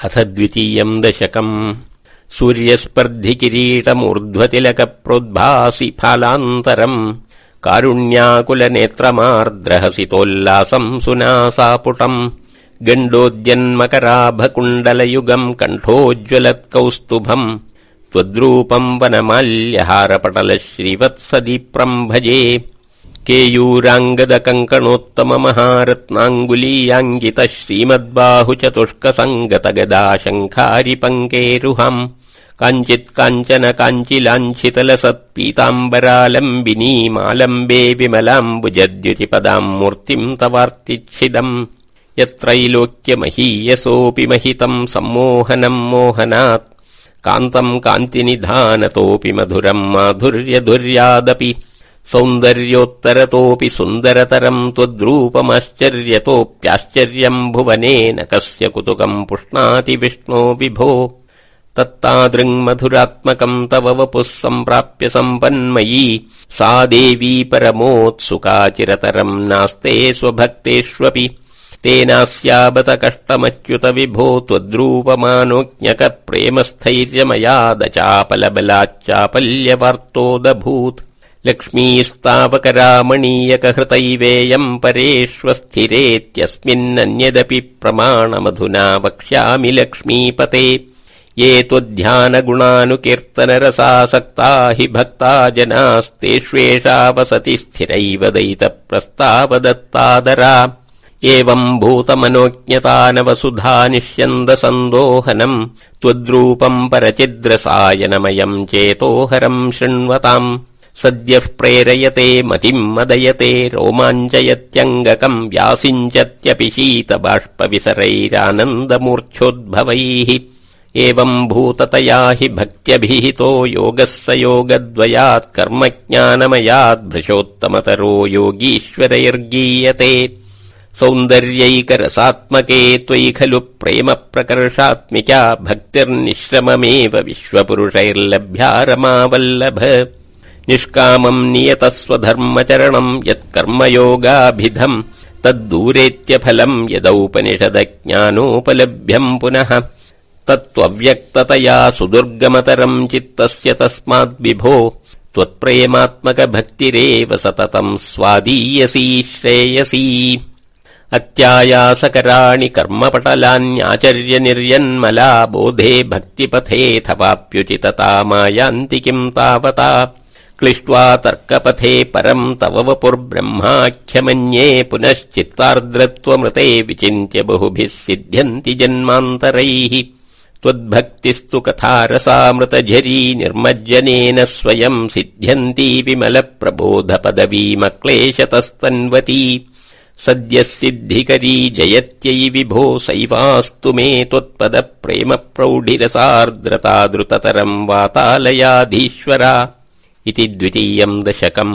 अथ द्वितीयम् दशकम्। सूर्यस्पर्धि किरीटमूर्ध्वतिलक प्रोद्भासि फालान्तरम्। कारुण्याकुलनेत्रमार्द्रहसितोल्लासम् सुनासापुटम्। गण्डोद्यन्मकराभकुण्डलयुगम् कण्ठोज्ज्वलत्कौस्तुभम्। त्वद्रूपम् वनमाल्यहारपटल श्रीवत्सदीप्रम् भजे केयूराङ्गदकङ्कणोत्तममहारत्नाङ्गुलीयाङ्गितः श्रीमद्बाहु चतुष्कसङ्गत गदा शङ्खारिपङ्केरुहम् काञ्चित् काञ्चन काञ्चिलसत्पीताम्बरालम्बिनीमालम्बे विमलाम्बुजद्युतिपदाम् मूर्तिम् तवार्तिच्छिदम्। यत्रैलोक्यमहीयसोऽपि महितम् सम्मोहनम् मोहनात्। कान्तम् कान्तिनिधानतोऽपि मधुरम् माधुर्यधुर्यादपि सौन्दर्योत्तरतोऽपि सुन्दरतरम् त्वद्रूपमाश्चर्यतोऽप्याश्चर्यम् भुवनेन कस्य कुतुकम् पुष्णाति विष्णो विभो। तत्तादृङ्मधुरात्मकम् तव वपुः सम्प्राप्य सम्पन्मयी। सा देवी परमोत्सुकाचिरतरम् नास्ते स्वभक्तेष्वपि। तेनास्याबत कष्टमच्युत विभो त्वद्रूपमानोज्ञक प्रेमस्थैर्यमयादचापलबलाच्चापल्यवार्तोदभूत् लक्ष्मीस्तावकरामणीयकहृतैवेयम् परेष्वस्थिरेत्यस्मिन्नन्यदपि प्रमाणमधुना वक्ष्यामि लक्ष्मीपते। ये त्वध्यानगुणानुकीर्तनरसासक्ता हि भक्ता जनास्तेष्वेषा वसति स्थिरैव दयितप्रस्तावदत्तादरा एवम् भूतमनोज्ञता निष्यन्दसन्दोहनम् त्वद्रूपम् परचिद्रसायनमयम् चेतोहरम् शृण्वताम् सद्यः प्रेरयते मतिम् मदयते रोमाञ्चयत्यङ्गकम् व्यासिञ्चत्यपि शीतबाष्पविसरैरानन्दमूर्च्छोद्भवैः। एवम् भूततया हि भक्त्यभिहितो योगः स योगद्वयात् कर्मज्ञानमयाद्भृशोत्तमतरो योगीश्वरैर्गीयते। सौन्दर्यैकरसात्मके त्वयि खलु प्रेम प्रकर्षात्मिका भक्तिर्निश्रममेव विश्वपुरुषैर्लभ्या रमावल्लभ निष्कामम् नियतस्वधर्मचरणम् यत्कर्मयोगाभिधम् तद्दूरेत्यफलम् यदौपनिषदज्ञानोपलभ्यम् पुनः तत्त्वव्यक्ततया सुदुर्गमतरम् चित्तस्य तस्माद्विभो त्वत्प्रेमात्मकभक्तिरेव सततम् स्वादीयसी श्रेयसी। अत्यायासकराणि कर्मपटलान्याचर्य निर्यन्मला बोधे भक्तिपथेऽथवाप्युचितता मायान्ति किम् तावता क्लिष्ट्वा तर्कपथे परम् तव वपुर्ब्रह्माख्यमन्ये पुनश्चित्तार्द्रत्वमृते विचिन्त्य बहुभिः सिद्ध्यन्ति जन्मान्तरैः। त्वद्भक्तिस्तु कथारसामृतझरी निर्मज्जनेन स्वयम् सिद्ध्यन्ती विमलप्रबोधपदवीमक्लेशतस्तन्वती। सद्यः सिद्धिकरी जयत्यै विभो सैवास्तु मे त्वत्पदप्रेम प्रौढिरसार्द्रता द्रुततरम् वातालयाधीश्वरा इति द्वितीयम् दशकम्